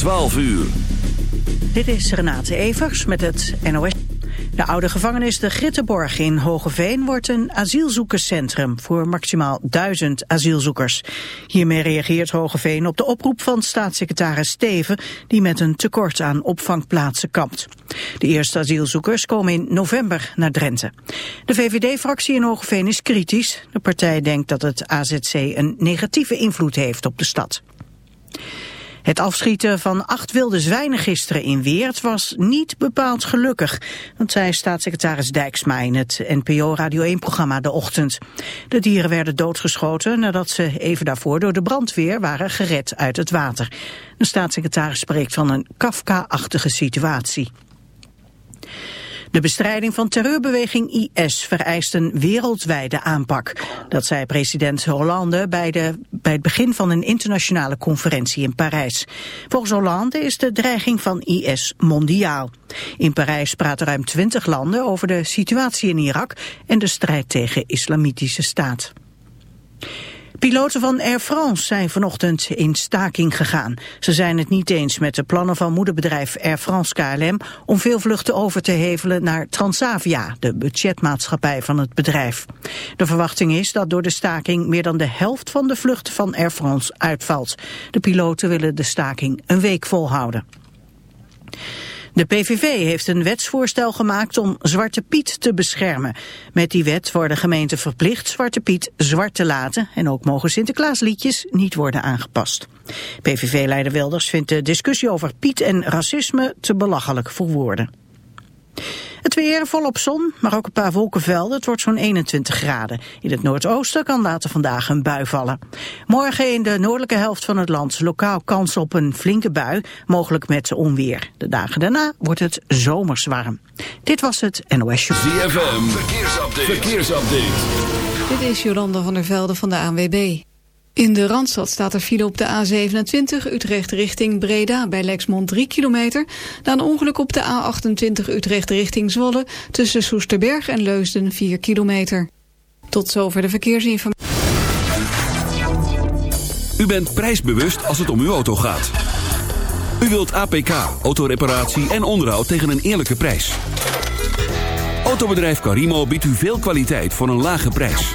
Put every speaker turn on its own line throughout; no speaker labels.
12 uur.
Dit is Renate Evers met het NOS. De oude gevangenis de Grittenborg in Hogeveen wordt een asielzoekerscentrum voor maximaal duizend asielzoekers. Hiermee reageert Hogeveen op de oproep van staatssecretaris Steven die met een tekort aan opvangplaatsen kampt. De eerste asielzoekers komen in november naar Drenthe. De VVD-fractie in Hogeveen is kritisch. De partij denkt dat het AZC een negatieve invloed heeft op de stad. Het afschieten van acht wilde zwijnen gisteren in Weert was niet bepaald gelukkig. Dat zei staatssecretaris Dijksma in het NPO Radio 1-programma De Ochtend. De dieren werden doodgeschoten nadat ze even daarvoor door de brandweer waren gered uit het water. De staatssecretaris spreekt van een Kafka-achtige situatie. De bestrijding van terreurbeweging IS vereist een wereldwijde aanpak. Dat zei president Hollande bij, de, bij het begin van een internationale conferentie in Parijs. Volgens Hollande is de dreiging van IS mondiaal. In Parijs praten ruim twintig landen over de situatie in Irak en de strijd tegen islamitische staat. Piloten van Air France zijn vanochtend in staking gegaan. Ze zijn het niet eens met de plannen van moederbedrijf Air France KLM... om veel vluchten over te hevelen naar Transavia, de budgetmaatschappij van het bedrijf. De verwachting is dat door de staking meer dan de helft van de vluchten van Air France uitvalt. De piloten willen de staking een week volhouden. De PVV heeft een wetsvoorstel gemaakt om Zwarte Piet te beschermen. Met die wet worden gemeenten verplicht Zwarte Piet zwart te laten... en ook mogen Sinterklaasliedjes niet worden aangepast. PVV-leider Wilders vindt de discussie over Piet en racisme te belachelijk voor woorden. Het weer volop zon, maar ook een paar wolkenvelden. Het wordt zo'n 21 graden. In het noordoosten kan later vandaag een bui vallen. Morgen in de noordelijke helft van het land lokaal kans op een flinke bui, mogelijk met onweer. De dagen daarna wordt het zomers warm. Dit was het NOS Show.
ZFM, verkeersupdate. verkeersupdate.
Dit is Jolanda van der Velde van de ANWB. In de Randstad staat er file op de A27 Utrecht richting Breda bij Lexmond 3 kilometer. Na een ongeluk op de A28 Utrecht richting Zwolle tussen Soesterberg en Leusden 4 kilometer. Tot zover de verkeersinformatie.
U bent prijsbewust als het om uw auto gaat. U wilt APK, autoreparatie en onderhoud tegen een eerlijke prijs. Autobedrijf Carimo biedt u veel kwaliteit voor een lage prijs.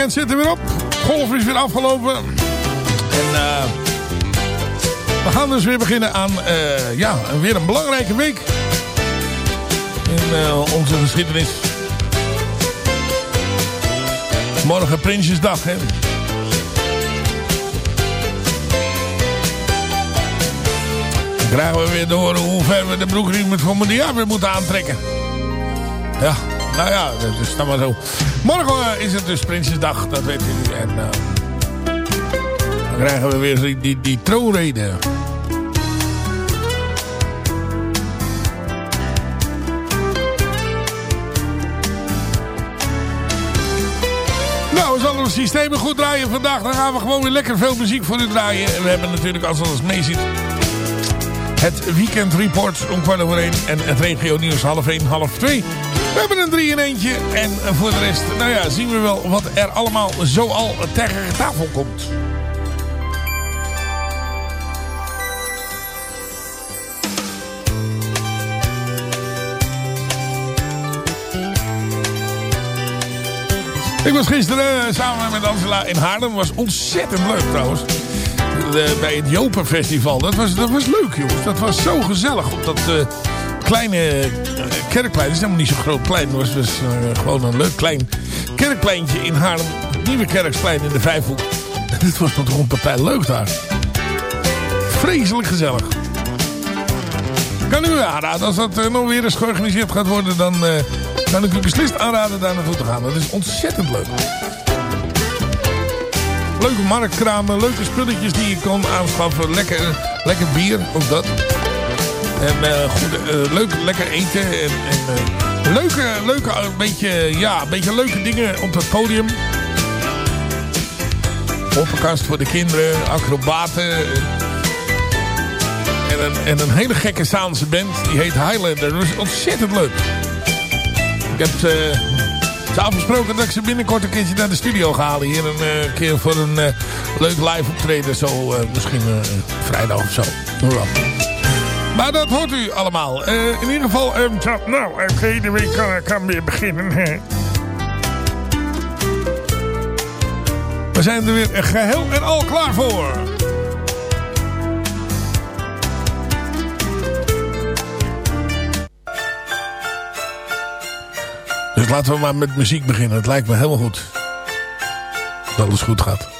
Weekend zit er weer op. Golf is weer afgelopen. En eh we gaan dus weer beginnen aan eh, ja, weer een belangrijke week. In eh, onze geschiedenis. Morgen Prinsjesdag, hè. Dan krijgen we weer te horen hoe ver we de broekriem met jaar weer moeten aantrekken. Ja, nou ja, dat is dan maar zo. Morgen eh, is het dus Prinsjesdag, dat weet u. En eh, dan krijgen we weer die, die, die troonrede. Nou, zullen het systeem goed draaien vandaag. Dan gaan we gewoon weer lekker veel muziek voor u draaien. En we hebben natuurlijk, als alles mee zit... Het Weekend Report om kwart over één. En het regio nieuws half één, half twee. We hebben een drie in eentje. En voor de rest, nou ja, zien we wel wat er allemaal zo al tegen tafel komt. Ik was gisteren eh, samen met Angela in Haarlem. was ontzettend leuk trouwens. Bij het Jopen Festival. Dat was, dat was leuk jongens. Dat was zo gezellig. Op dat eh, kleine kerkplein. Het is helemaal niet zo'n groot plein. Het was eh, gewoon een leuk klein kerkpleintje in Haarlem. Nieuwe kerkplein in de Vijfhoek. Het was toch een partij leuk daar. Vreselijk gezellig. Kan u aanraden. Als dat eh, nog weer eens georganiseerd gaat worden. Dan eh, kan ik u beslist aanraden daar naartoe te gaan. Dat is ontzettend leuk. Leuke marktkramen, leuke spulletjes die je kan aanschaffen. Lekker, lekker bier, ook dat. En eh, goede, eh, leuk, lekker eten. En, en eh, leuke, leuke, een beetje, ja, een beetje leuke dingen op het podium. Poppenkast voor de kinderen, acrobaten. En een, en een hele gekke Zaanse band. Die heet Highlander. Dat is ontzettend leuk. Ik heb ze afgesproken dat ik ze binnenkort een keertje naar de studio ga halen. Hier een keer voor een leuk live optreden. Zo misschien vrijdag of zo. Wel. Maar dat hoort u allemaal. Eh, in ieder geval, zo, nou, week kan, kan weer beginnen. hè. We zijn er weer geheel en al klaar voor. Dus laten we maar met muziek beginnen. Het lijkt me helemaal goed. Dat alles goed gaat.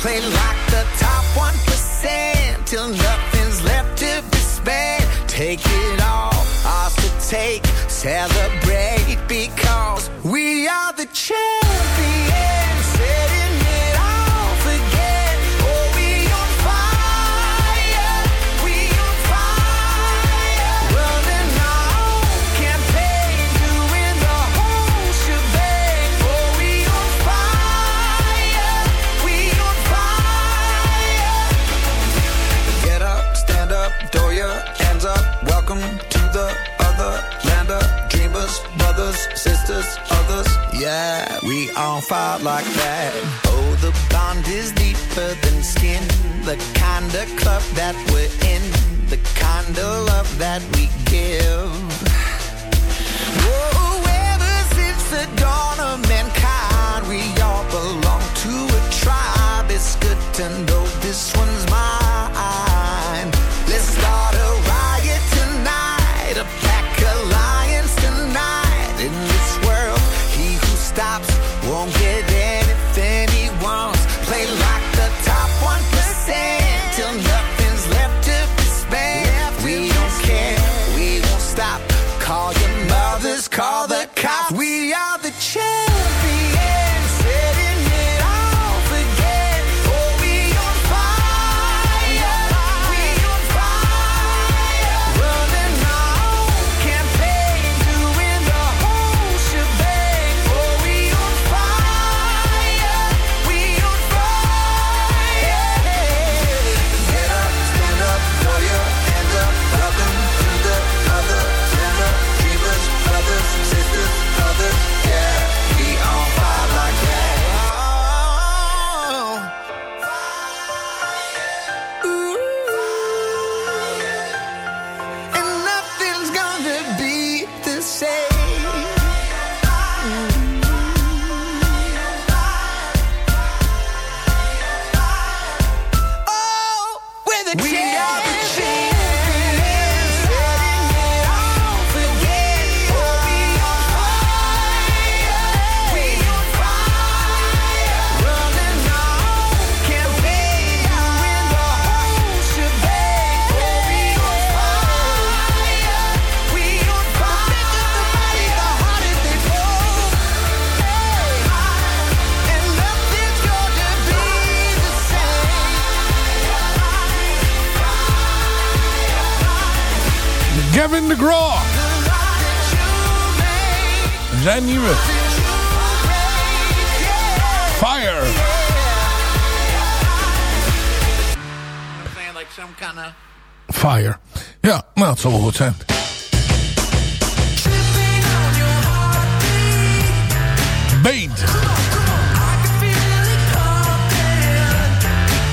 Play like the top 1% till nothing's left to be spent. Take it all, ours to take, celebrate because we are the champions. On fire like that. Oh, the bond is deeper than skin. The kind of club that we're in, the kind of love that we give. Whoa, ever since the dawn of mankind, we all belong to a tribe. It's good to know
dat zal wel goed zijn. Bane.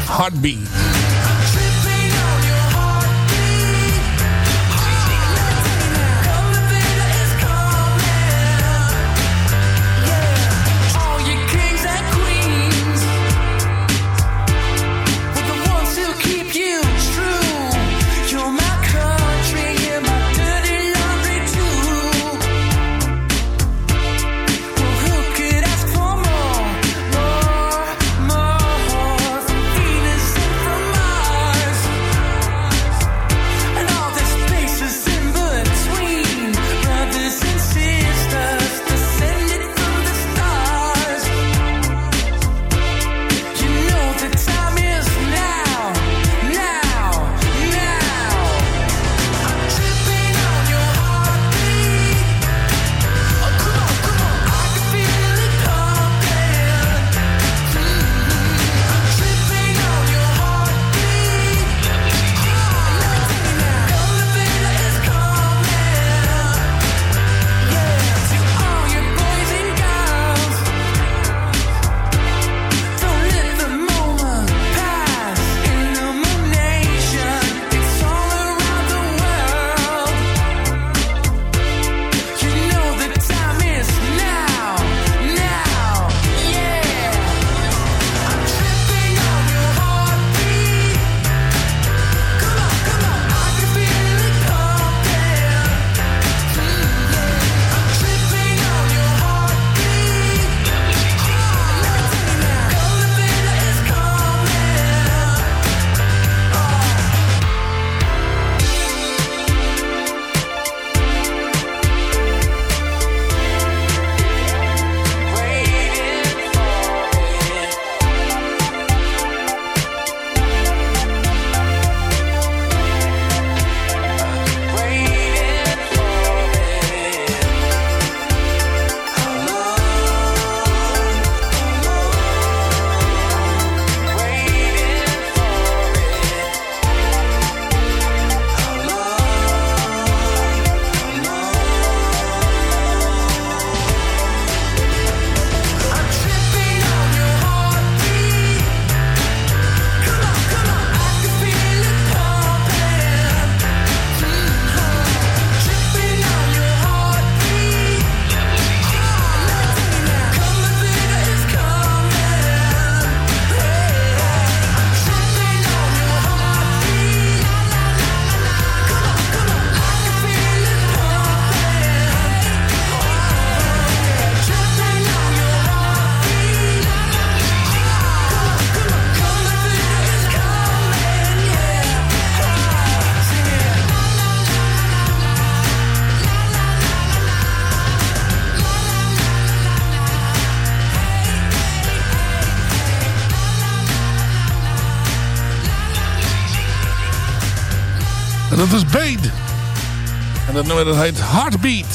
Heartbeat. dat dat heet Heartbeat.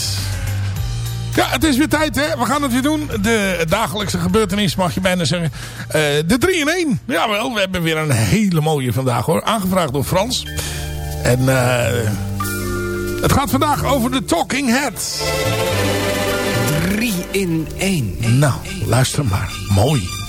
Ja, het is weer tijd, hè. We gaan het weer doen. De dagelijkse gebeurtenis, mag je bijna zeggen. Eh, de 3 in 1. Jawel, we hebben weer een hele mooie vandaag, hoor. Aangevraagd door Frans. En eh, het gaat vandaag over de Talking Heads.
3 in 1.
Nou, luister maar. Mooi.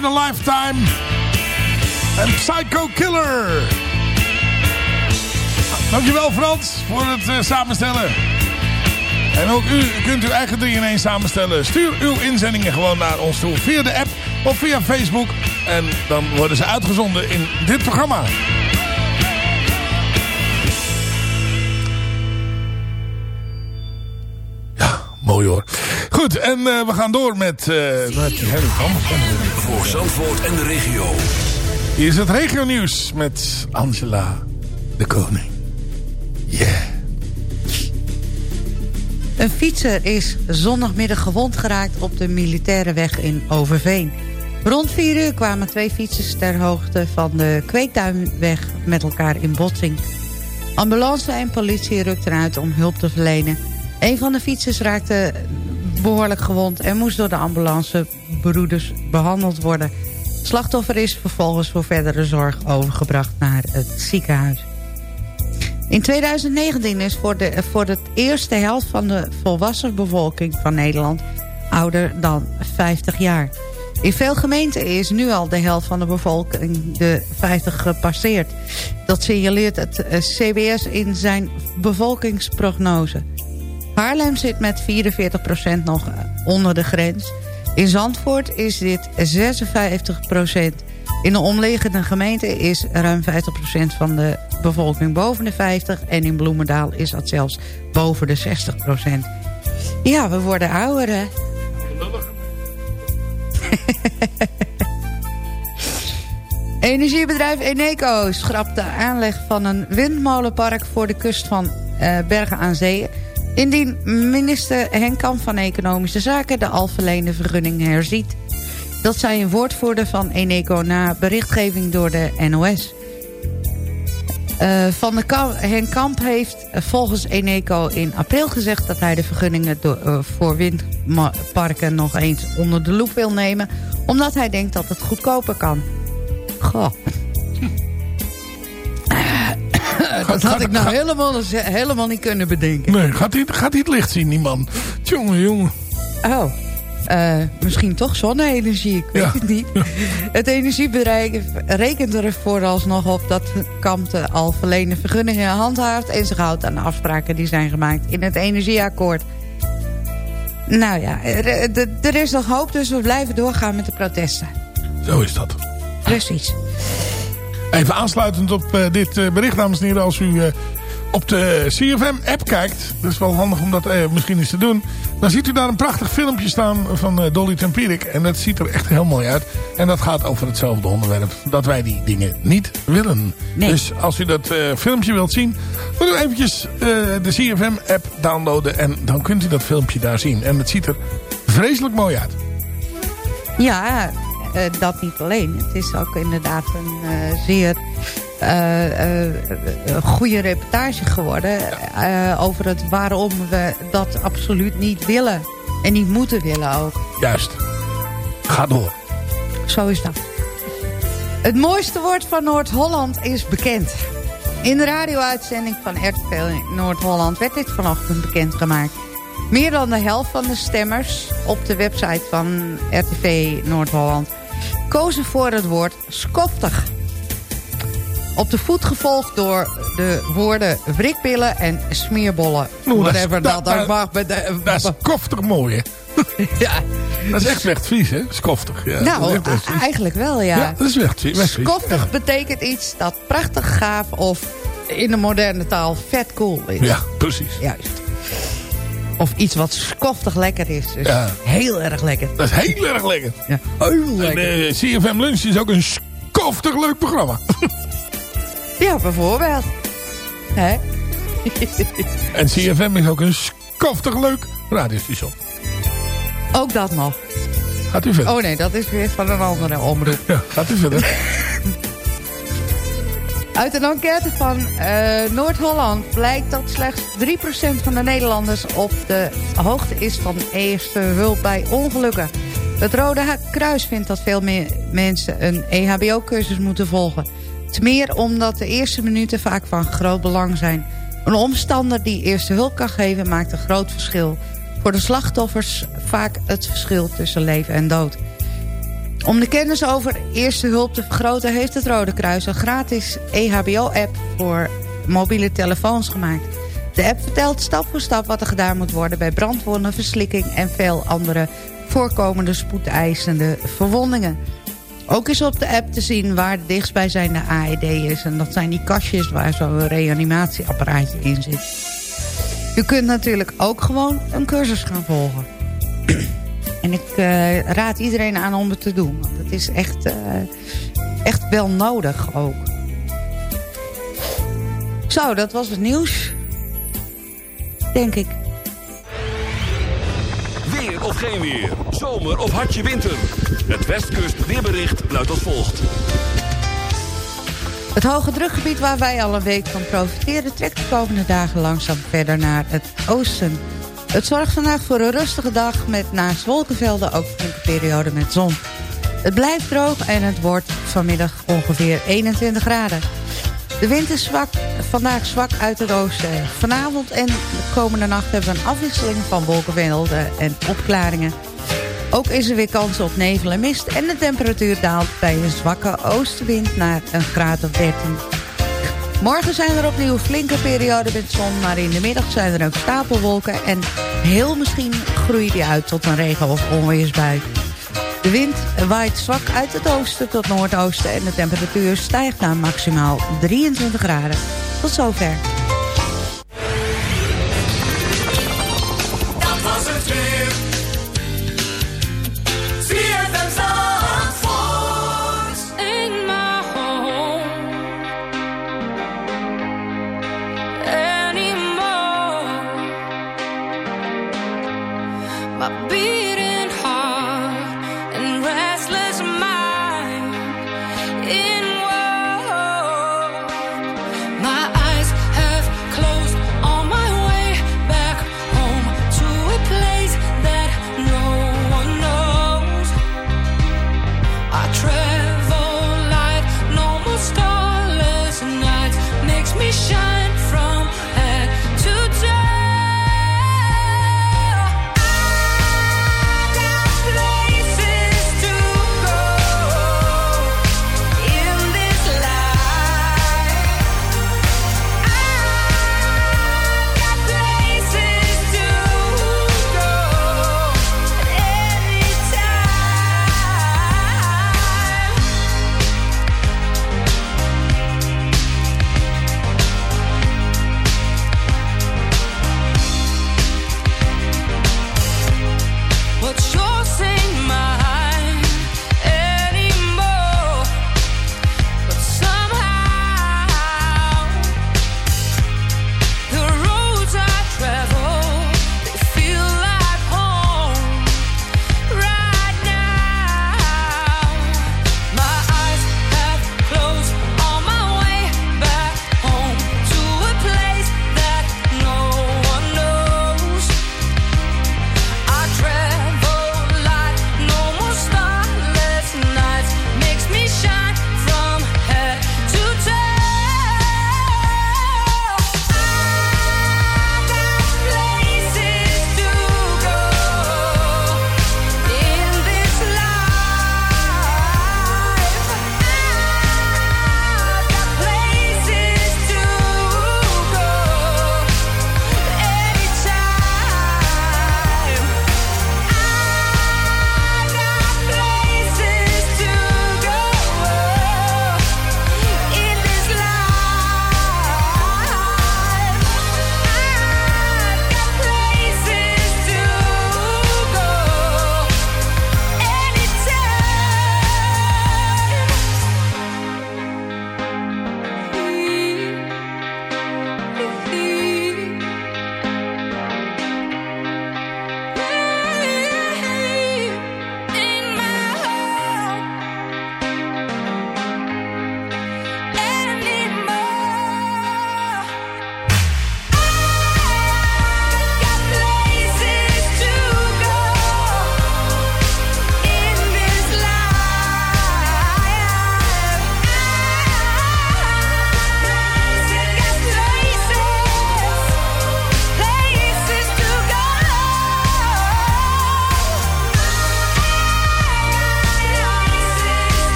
In a Lifetime.
En Psycho Killer. Dankjewel Frans voor het uh, samenstellen. En ook u kunt uw eigen 3 in 1 samenstellen. Stuur uw inzendingen gewoon naar ons toe via de app of via Facebook. En dan worden ze uitgezonden in dit programma. Ja, mooi hoor. Goed, en uh, we gaan door met, uh, met
Voor Zandvoort en de regio.
Hier is het regio nieuws met Angela de Koning. Yeah.
Een fietser is zondagmiddag gewond geraakt op de militaire weg in Overveen. Rond 4 uur kwamen twee fietsers ter hoogte van de Kweektuinweg met elkaar in botsing. Ambulance en politie rukten uit om hulp te verlenen. Een van de fietsers raakte behoorlijk gewond en moest door de ambulancebroeders behandeld worden. Slachtoffer is vervolgens voor verdere zorg overgebracht naar het ziekenhuis. In 2019 is voor de, voor de eerste helft van de volwassen bevolking van Nederland ouder dan 50 jaar. In veel gemeenten is nu al de helft van de bevolking de 50 gepasseerd. Dat signaleert het eh, CBS in zijn bevolkingsprognose. Haarlem zit met 44% nog onder de grens. In Zandvoort is dit 56%. In de omliggende gemeenten is ruim 50% van de bevolking boven de 50. En in Bloemendaal is dat zelfs boven de 60%. Ja, we worden ouder, hè? Energiebedrijf Eneco schrapt de aanleg van een windmolenpark... voor de kust van uh, Bergen aan Zee... indien minister Henk Kamp van Economische Zaken... de al verleende vergunning herziet. Dat zei een woordvoerder van Eneco na berichtgeving door de NOS. Uh, van de Kamp, heeft volgens Eneco in april gezegd... dat hij de vergunningen do, uh, voor windparken nog eens onder de loep wil nemen... omdat hij denkt dat het goedkoper kan. Goh. Dat had ik nou helemaal, helemaal niet kunnen bedenken.
Nee, gaat hij, gaat hij het licht zien, die man? Jongen, jongen.
Oh. Uh, misschien toch zonne-energie, ik weet ja. het niet. Het energiebedrijf rekent er vooralsnog op dat Kamp de al verleende vergunningen handhaaft... en zich houdt aan de afspraken die zijn gemaakt in het energieakkoord. Nou ja, er, er is nog hoop, dus we blijven doorgaan met de protesten.
Zo is dat.
Precies.
Even aansluitend op uh, dit uh, bericht, dames en heren, als u... Uh, op de CFM-app kijkt... dat is wel handig om dat eh, misschien eens te doen... dan ziet u daar een prachtig filmpje staan van Dolly Tempierik. En dat ziet er echt heel mooi uit. En dat gaat over hetzelfde onderwerp. Dat wij die dingen niet willen.
Nee.
Dus als u dat filmpje wilt zien... dan doe eventjes de CFM-app downloaden... en dan kunt u dat filmpje daar zien. En het ziet er vreselijk mooi uit.
Ja, dat niet alleen. Het is ook inderdaad een zeer uh, uh, goede reportage geworden. Over het waarom we dat absoluut niet willen. En niet moeten willen ook.
Juist. Ga door.
Zo is dat. Het mooiste woord van Noord-Holland is bekend. In de radio-uitzending van RTV Noord-Holland werd dit vanochtend bekendgemaakt. Meer dan de helft van de stemmers op de website van RTV Noord-Holland... kozen voor het woord skoftig op de voet gevolgd door de woorden wrikpillen en smeerbollen.
Oeh,
Whatever
dat,
dat, ook mag. Met de,
dat is koftig mooi, hè?
ja.
Dat is echt Westfries, hè? Skoftig. Ja,
nou, eigenlijk wel, ja.
Ja, dat is Westfries.
Skoftig ja. betekent iets dat prachtig gaaf of in de moderne taal vet cool is.
Ja, precies.
Juist. Of iets wat skoftig lekker is. Dus
ja.
heel erg lekker.
Dat is heel erg lekker.
Ja, heel lekker.
En, uh, CFM Lunch is ook een skoftig leuk programma.
Ja, bijvoorbeeld. Hè?
en CFM is ook een skoftig leuk radiostation.
Ook dat nog.
Gaat u verder.
Oh nee, dat is weer van een andere omroep.
Ja, gaat u verder.
Uit een enquête van uh, Noord-Holland blijkt dat slechts 3% van de Nederlanders op de hoogte is van eerste hulp bij ongelukken. Het Rode Kruis vindt dat veel meer mensen een EHBO-cursus moeten volgen. Het meer omdat de eerste minuten vaak van groot belang zijn. Een omstander die eerste hulp kan geven maakt een groot verschil. Voor de slachtoffers vaak het verschil tussen leven en dood. Om de kennis over eerste hulp te vergroten... heeft het Rode Kruis een gratis EHBO-app voor mobiele telefoons gemaakt. De app vertelt stap voor stap wat er gedaan moet worden... bij brandwonden, verslikking en veel andere voorkomende spoedeisende verwondingen. Ook is op de app te zien waar de dichtstbijzijnde AED is. En dat zijn die kastjes waar zo'n reanimatieapparaatje in zit. U kunt natuurlijk ook gewoon een cursus gaan volgen. En ik uh, raad iedereen aan om het te doen. Want het is echt, uh, echt wel nodig ook. Zo, dat was het nieuws. Denk ik.
Weer of geen weer. Zomer of hartje winter. Het Westkust weerbericht luidt als volgt.
Het hoge drukgebied waar wij al een week van profiteren... trekt de komende dagen langzaam verder naar het oosten. Het zorgt vandaag voor een rustige dag met naast wolkenvelden ook flinke periode met zon. Het blijft droog en het wordt vanmiddag ongeveer 21 graden. De wind is zwak, vandaag zwak uit het oosten. Vanavond en de komende nacht hebben we een afwisseling van wolkenvelden en opklaringen. Ook is er weer kans op nevel en mist en de temperatuur daalt bij een zwakke oostenwind naar een graad of 13. Morgen zijn er opnieuw flinke perioden met zon, maar in de middag zijn er ook stapelwolken en heel misschien groeit die uit tot een regen- of onweersbui. De wind waait zwak uit het oosten tot noordoosten en de temperatuur stijgt naar maximaal 23 graden. Tot zover.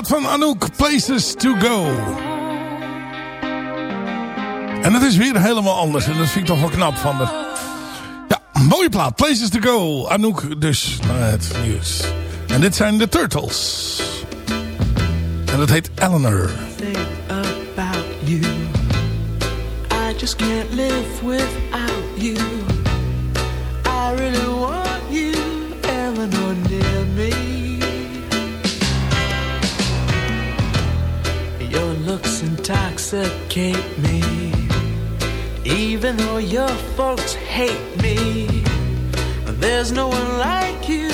Plaat van Anouk, Places to Go. En dat is weer helemaal anders. En dat vind ik toch wel knap van haar. Ja, mooie plaat. Places to Go. Anouk dus naar het nieuws. En dit zijn de Turtles. En dat heet Eleanor.
Just can't live without you. I really want you, near me. Intoxicate me. Even though your folks hate me, there's no one like you,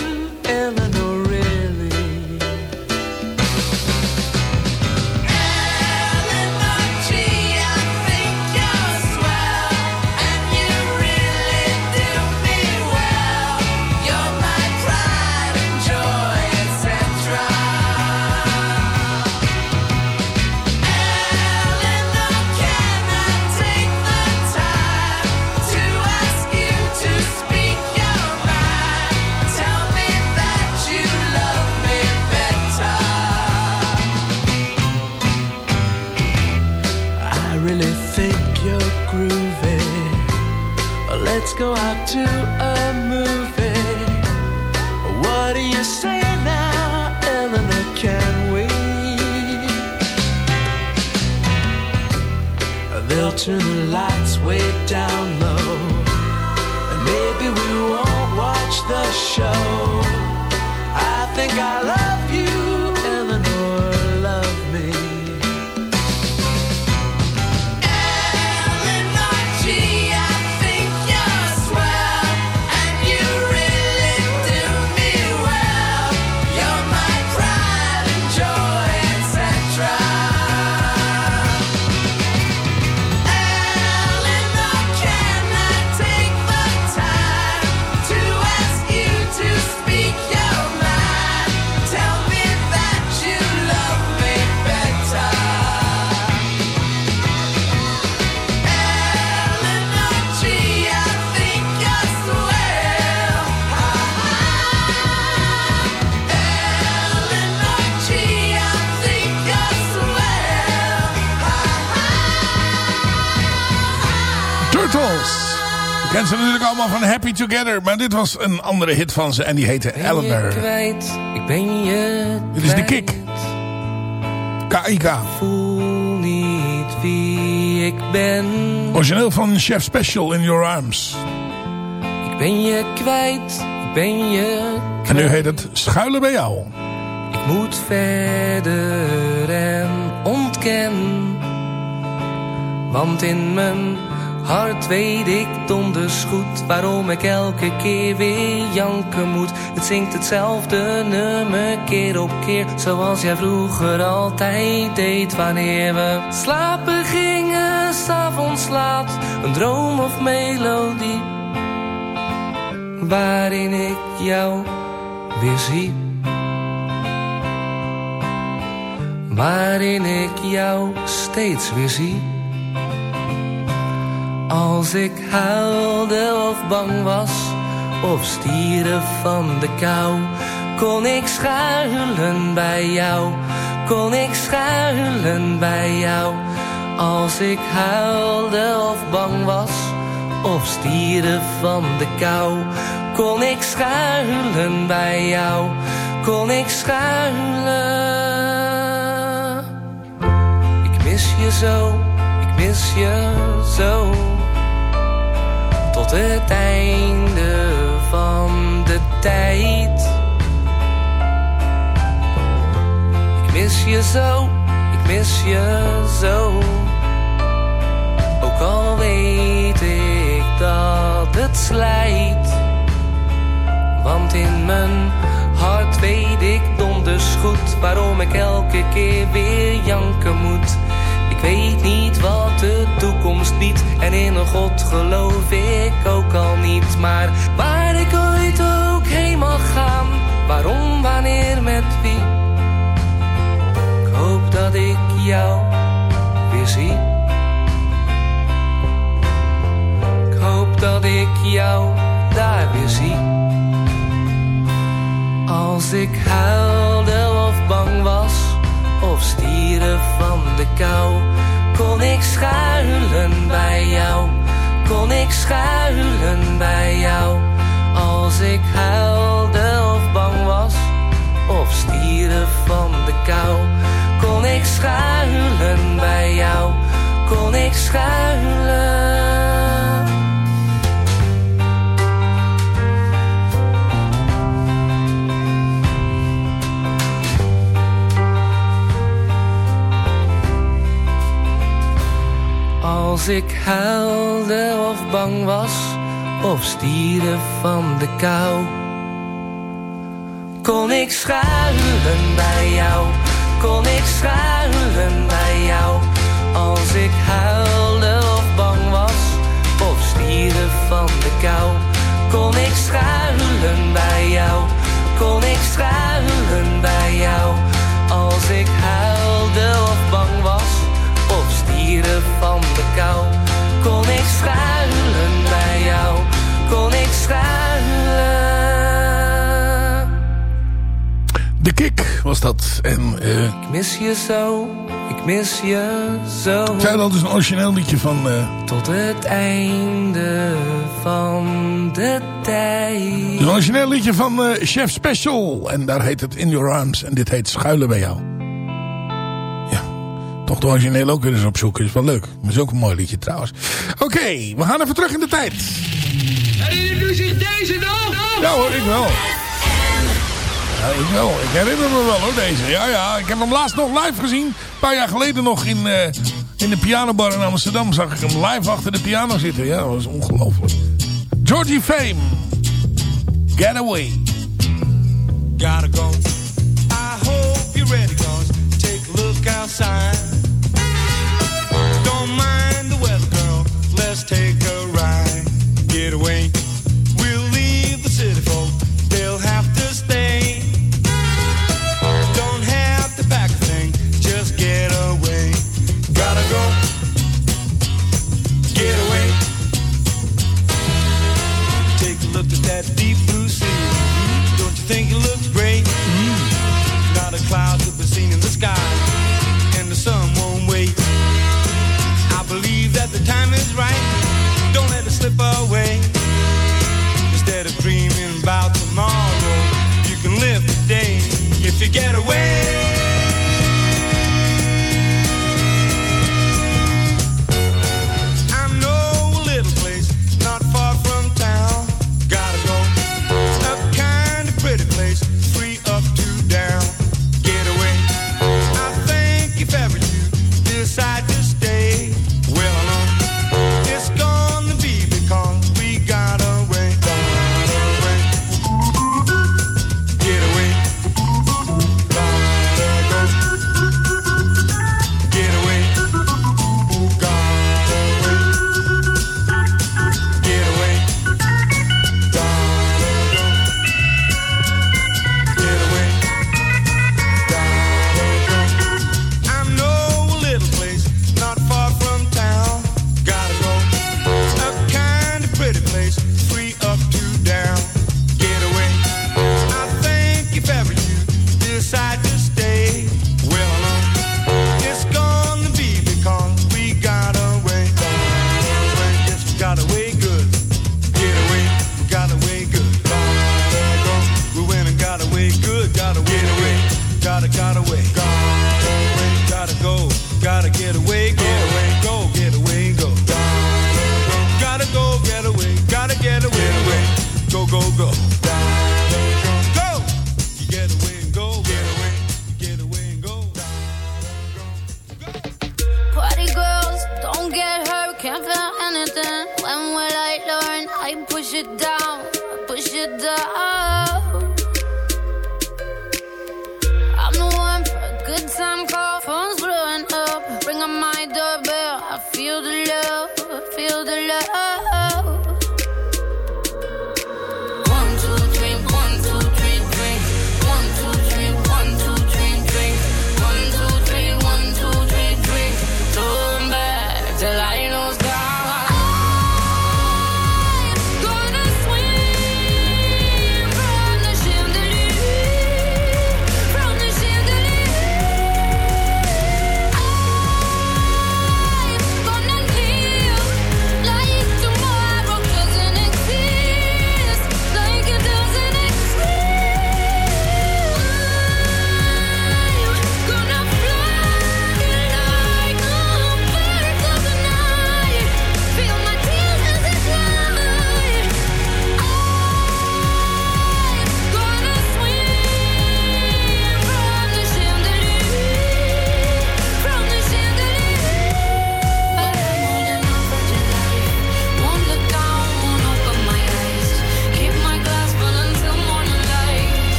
turn the lights way down low. And maybe we won't watch the show. I think I love
allemaal van Happy Together. Maar dit was een andere hit van ze. En die heette Eleanor.
kwijt, ik ben je
Dit is de kick. K.I.K.
Voel niet wie ik ben.
Origineel van Chef Special in Your Arms.
Ik ben je kwijt, ik ben je
En nu heet het Schuilen bij jou.
Ik moet verder en ontken. Want in mijn hart weet ik donders goed waarom ik elke keer weer janken moet. Het zingt hetzelfde nummer keer op keer, zoals jij vroeger altijd deed wanneer we slapen gingen, s'avonds laat. Een droom of melodie, waarin ik jou weer zie. waarin ik jou steeds weer zie. Als ik huilde of bang was, of stierf van de kou, kon ik schuilen bij jou, kon ik schuilen bij jou. Als ik huilde of bang was, of stierf van de kou, kon ik schuilen bij jou, kon ik schuilen. Ik mis je zo, ik mis je zo. Tot het einde van de tijd. Ik mis je zo, ik mis je zo. Ook al weet ik dat het slijt. Want in mijn hart weet ik donders goed waarom ik elke keer weer janken moet. Weet niet wat de toekomst biedt en in een God geloof ik ook al niet. Maar waar ik ooit ook heen mag gaan, waarom, wanneer, met wie? Ik hoop dat ik jou weer zie. Ik hoop dat ik jou daar weer zie. Als ik huilde of bang was de kou. Kon ik schuilen bij jou, kon ik schuilen bij jou. Als ik huilde of bang was, of stieren van de kou. Kon ik schuilen bij jou, kon ik schuilen. Als ik huilde of bang was, of stieren van de kou. Kon ik schuilen bij jou, kon ik schuilen bij jou. Als ik huilde of bang was, of stieren van de kou. Was
dat. En, eh
Ik mis je zo, ik mis je zo.
ik zei dat is een origineel liedje van... eh,
Tot het einde van de tijd.
een origineel liedje van eh, Chef Special. En daar heet het In Your Arms. En dit heet Schuilen bij jou. Ja, toch de origineel ook weer eens opzoeken. Is wel leuk. Dat is ook een mooi liedje trouwens. Oké, we gaan even terug in de tijd.
Herinnert u zich deze nog?
Ja hoor, ik wel. Ja, ik wel. Ik herinner me wel hoor, deze. Ja, ja. Ik heb hem laatst nog live gezien. Een paar jaar geleden nog in, eh, in de pianobar in Amsterdam. Zag ik hem live achter de piano zitten. Ja, dat was ongelooflijk. Georgie Fame. Get Away.
Gotta go. I hope you're ready, cause take a look outside.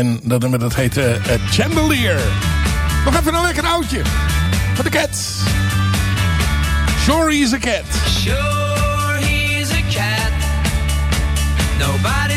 En dat nummer dat heet uh, Chandelier. Nog even een lekker oudje. Van de Cats. Sure he's a cat.
Sure he's a cat. Nobody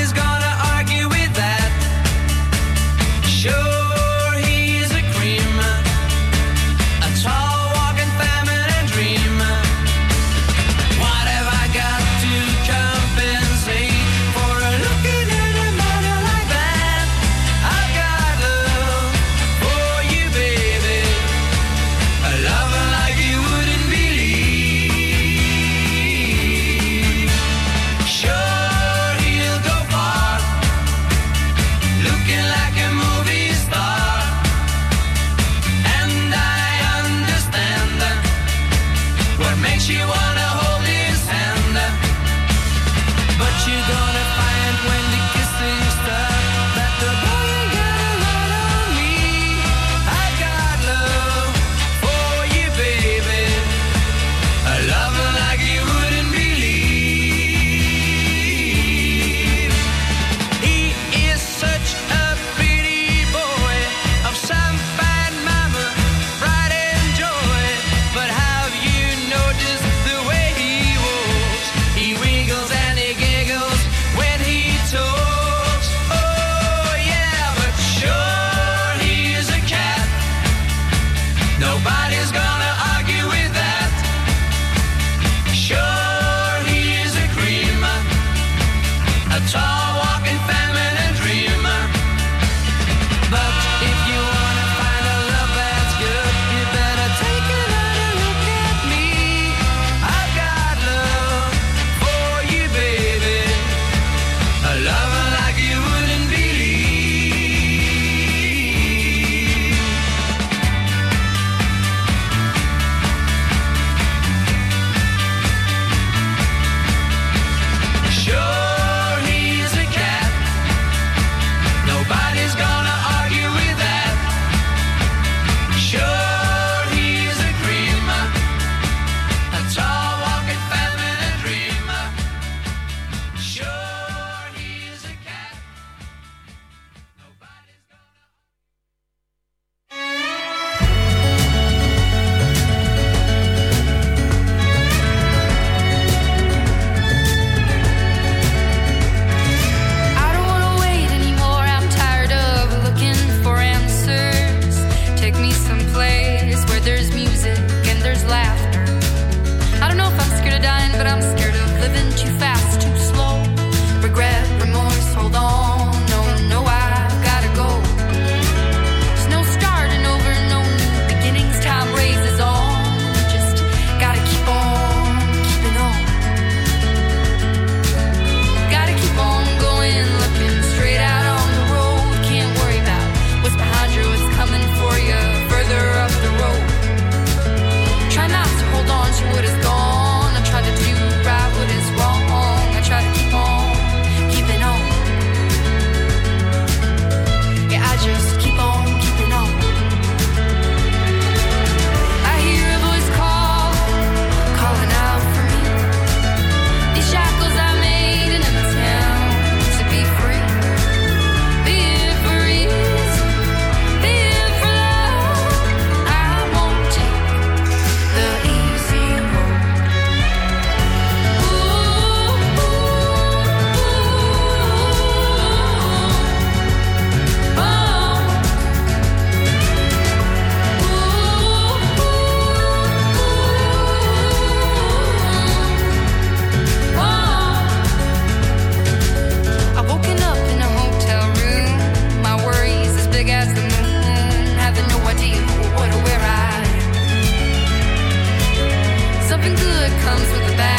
comes with the
bag.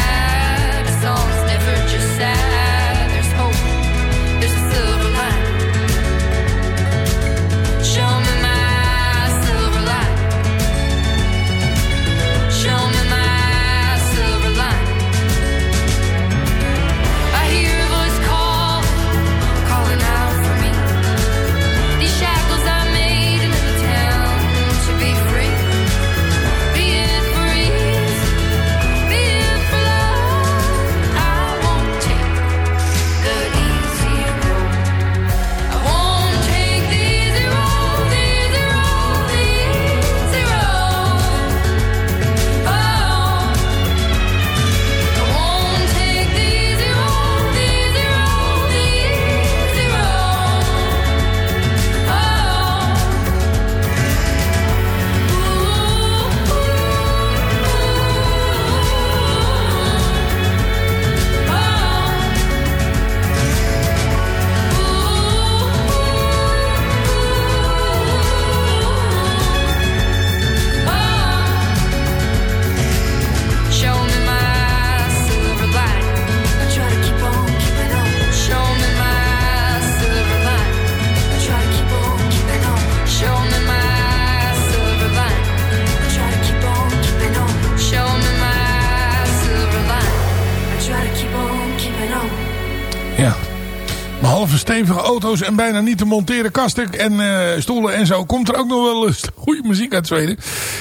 En bijna niet te monteren kasten en eh, stoelen en zo... komt er ook nog wel goede muziek uit Zweden.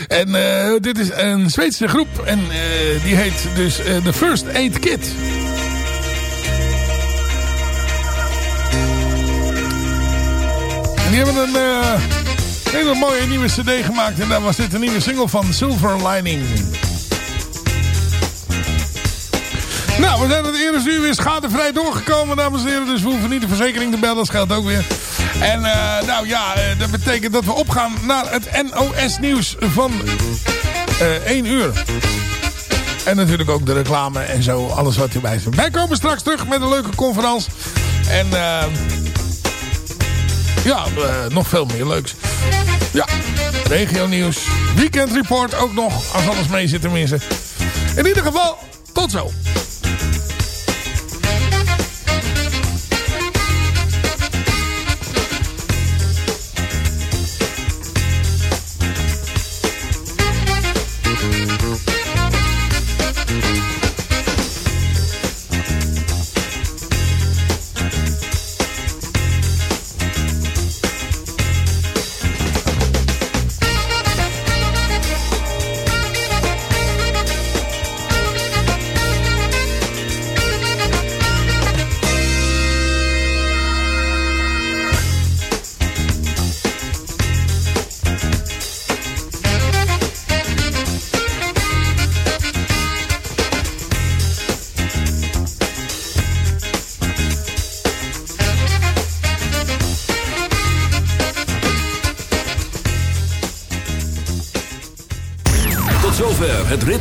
En eh, dit is een Zweedse groep en eh, die heet dus The First Aid Kit. En die hebben een hele mooie nieuwe cd gemaakt. En daar was dit een nieuwe single van Silver Lining. Nou, we zijn het eerste uur weer schadevrij doorgekomen, dames en heren. Dus we hoeven niet de verzekering te bellen, dat geldt ook weer. En eh, nou ja, eh, dat betekent dat we opgaan naar het NOS nieuws van eh 1 uur. En natuurlijk ook de reclame en zo, alles wat erbij zit. Wij komen straks terug met een leuke conferentie. En ja, nog veel meer leuks. Ja, regio nieuws, weekend report ook nog, als alles mee zit tenminste. In ieder geval, tot zo.